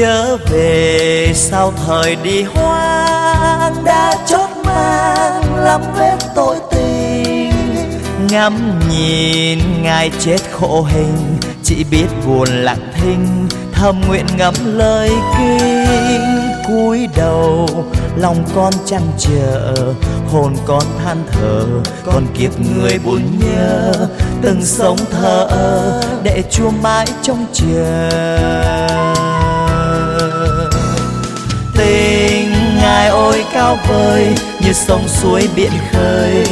trở về sau thời đi hoang đã chót mang lắm vết tội tình. Ngắm nhìn ngài chết khổ hình, chỉ biết buồn lặng thinh, thầm nguyện ngẫm lời kinh. Cúi đầu, lòng con chăn trở, hồn con than thở, con kiếp người buồn nhớ. Từng sống thở để chua mãi trong chờ. Cao vời như sông suối biển khơi,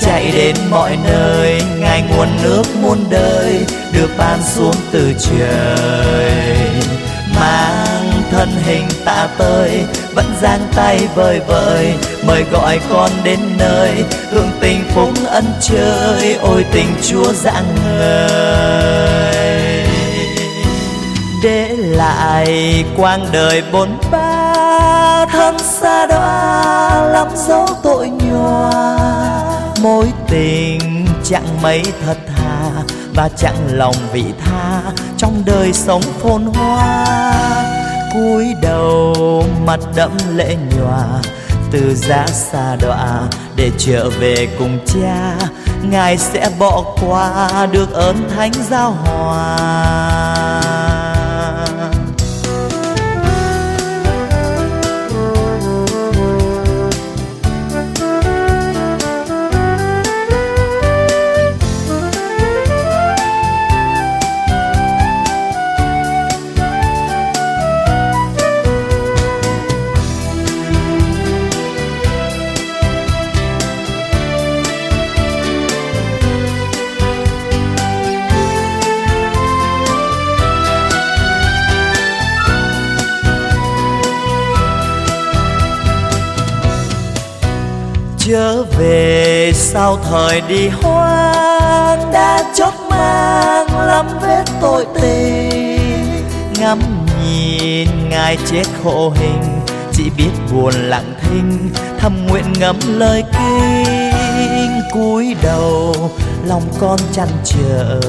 chạy đến mọi nơi, ngài nguồn nước muôn đời, được ban xuống từ trời. Mang thân hình ta tới vẫn giang tay vời vời, mời gọi con đến nơi, hưởng tình phúc ân trời, ôi tình chúa dạng người để lại quang đời bốn ba thân xa đoa lắm dấu tội nhòa. Mối tình chẳng mấy thật thà và chẳng lòng vị tha trong đời sống phồn hoa cúi đầu mặt đẫm lệ nhòa, từ giá xa đọa để trở về cùng cha. Ngài sẽ bỏ qua được ơn thánh giao hòa trở về sau thời đi hoang, đã chót mang lắm vết tội tình ngắm nhìn ngài chết khổ hình, chỉ biết buồn lặng thinh thầm nguyện ngẫm lời kinh. Cúi đầu, lòng con chăn trở,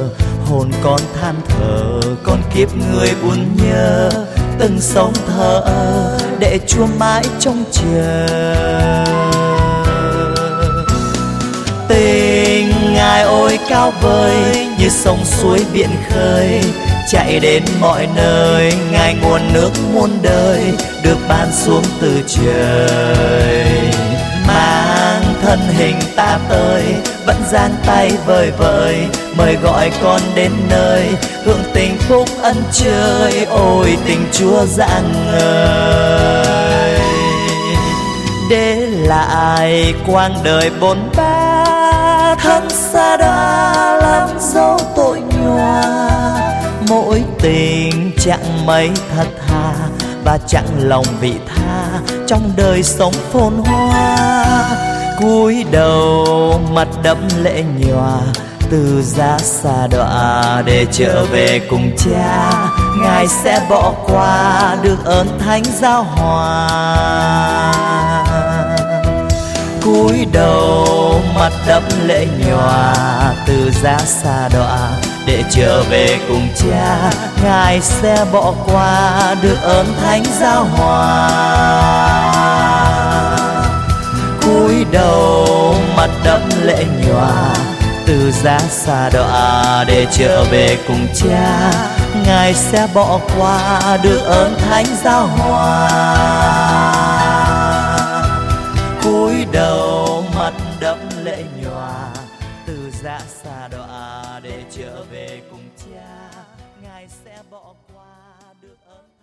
hồn con than thở, con kiếp người buồn nhớ. Từng sống thở, để chua mãi trong trời cao vời như sông suối biển khơi, chạy đến mọi nơi, ngài nguồn nước muôn đời, được ban xuống từ trời mang thân hình ta tới, vẫn giang tay vời vời, mời gọi con đến nơi, hưởng tình phúc ân trời, ôi tình chúa dạng ngời để lại quang đời bốn ba thân xa đó. Chẳng mấy thật thà và chẳng lòng vị tha trong đời sống phồn hoa. Cúi đầu, mặt đẫm lệ nhòa, từ giá xa đọa để trở về cùng cha. Ngài sẽ bỏ qua được ơn thánh giao hòa. Cúi đầu, mặt đẫm lệ nhòa, từ giá xa đọa để trở về cùng cha. Ngài sẽ bỏ qua được ơn thánh giáo hòa. Cúi đầu, mặt đẫm lệ nhòa. Từ giá xa đọa để trở về cùng cha. Ngài sẽ bỏ qua được ơn thánh giáo hòa. Trở về cùng cha ngài sẽ bỏ qua được ơn